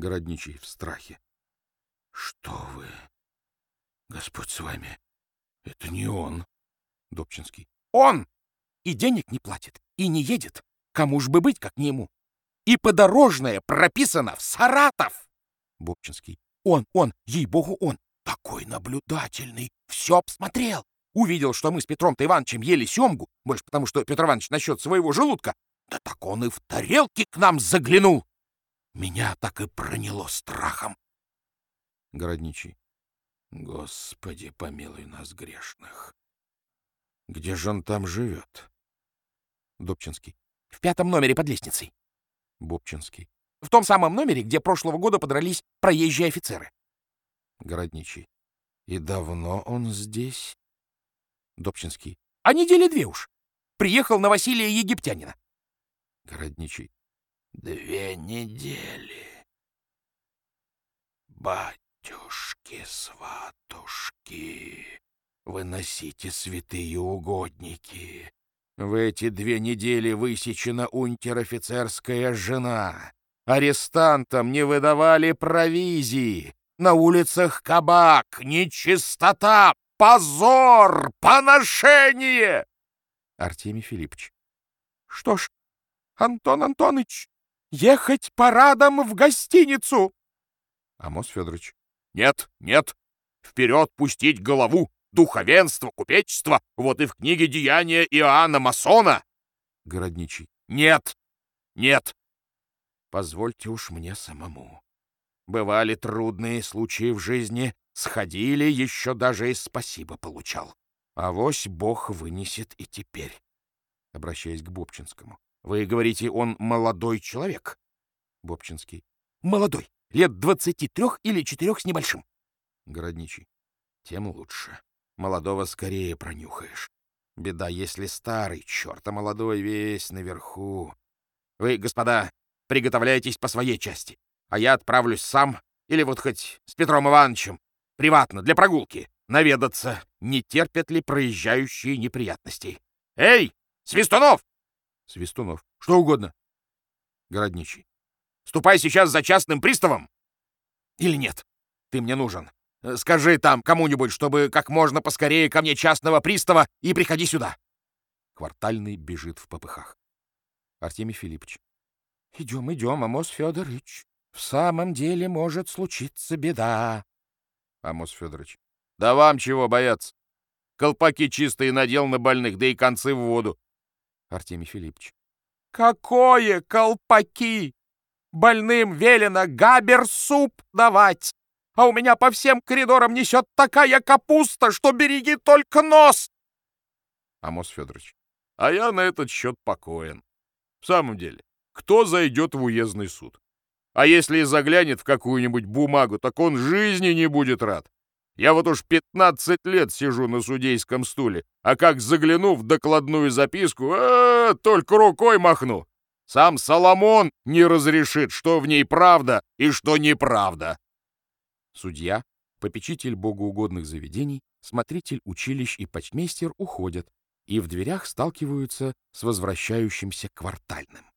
Городничий в страхе. Что вы? Господь с вами. Это не он. Добчинский. Он! И денег не платит, и не едет. Кому ж бы быть, как не ему? И подорожное прописано в Саратов. Бобчинский. Он, он, ей-богу, он. Такой наблюдательный. Все обсмотрел. Увидел, что мы с Петром-то Ивановичем ели семгу, больше потому, что Петр Иванович насчет своего желудка. Да так он и в тарелке к нам заглянул. Меня так и проняло страхом. Городничий. Господи, помилуй нас, грешных. Где же он там живет? Добчинский. В пятом номере под лестницей. Бобчинский. В том самом номере, где прошлого года подрались проезжие офицеры. Городничий. И давно он здесь? Добчинский. А недели две уж. Приехал на Василия Египтянина. Городничий. Две недели. Батюшки-сватушки, выносите святые угодники. В эти две недели высечена унтер-офицерская жена. Арестантам не выдавали провизии. На улицах кабак, нечистота, позор, поношение. Артемий Филиппович. Что ж, Антон Антонович, ехать парадом в гостиницу. Амос Федорович. Нет, нет, вперед пустить голову, духовенство, купечество, вот и в книге «Деяния Иоанна Масона». Городничий. Нет, нет. Позвольте уж мне самому. Бывали трудные случаи в жизни, сходили, еще даже и спасибо получал. А вось Бог вынесет и теперь. Обращаясь к Бобчинскому. Вы говорите, он молодой человек? Бобчинский. Молодой, лет двадцати трех или четырех с небольшим. Городничий. Тем лучше. Молодого скорее пронюхаешь. Беда, если старый, черт, а молодой весь наверху. Вы, господа, приготовляйтесь по своей части а я отправлюсь сам или вот хоть с Петром Ивановичем, приватно, для прогулки, наведаться, не терпят ли проезжающие неприятностей. Эй, Свистунов! Свистунов. Что угодно. Городничий. Ступай сейчас за частным приставом. Или нет? Ты мне нужен. Скажи там кому-нибудь, чтобы как можно поскорее ко мне частного пристава и приходи сюда. Квартальный бежит в попыхах. Артемий Филиппович. Идем, идем, Амос Федорович. В самом деле может случиться беда. Амос Федорович. Да вам чего бояться? Колпаки чистые надел на больных, да и концы в воду. Артемий Филиппович. Какое колпаки? Больным велено габер-суп давать. А у меня по всем коридорам несет такая капуста, что береги только нос. Амос Федорович. А я на этот счет покоен. В самом деле, кто зайдет в уездный суд? А если и заглянет в какую-нибудь бумагу, так он жизни не будет рад. Я вот уж 15 лет сижу на судейском стуле, а как загляну в докладную записку, -а, -а только рукой махну. Сам Соломон не разрешит, что в ней правда и что неправда. Судья, попечитель богоугодных заведений, смотритель училищ и почмейстер уходят и в дверях сталкиваются с возвращающимся квартальным.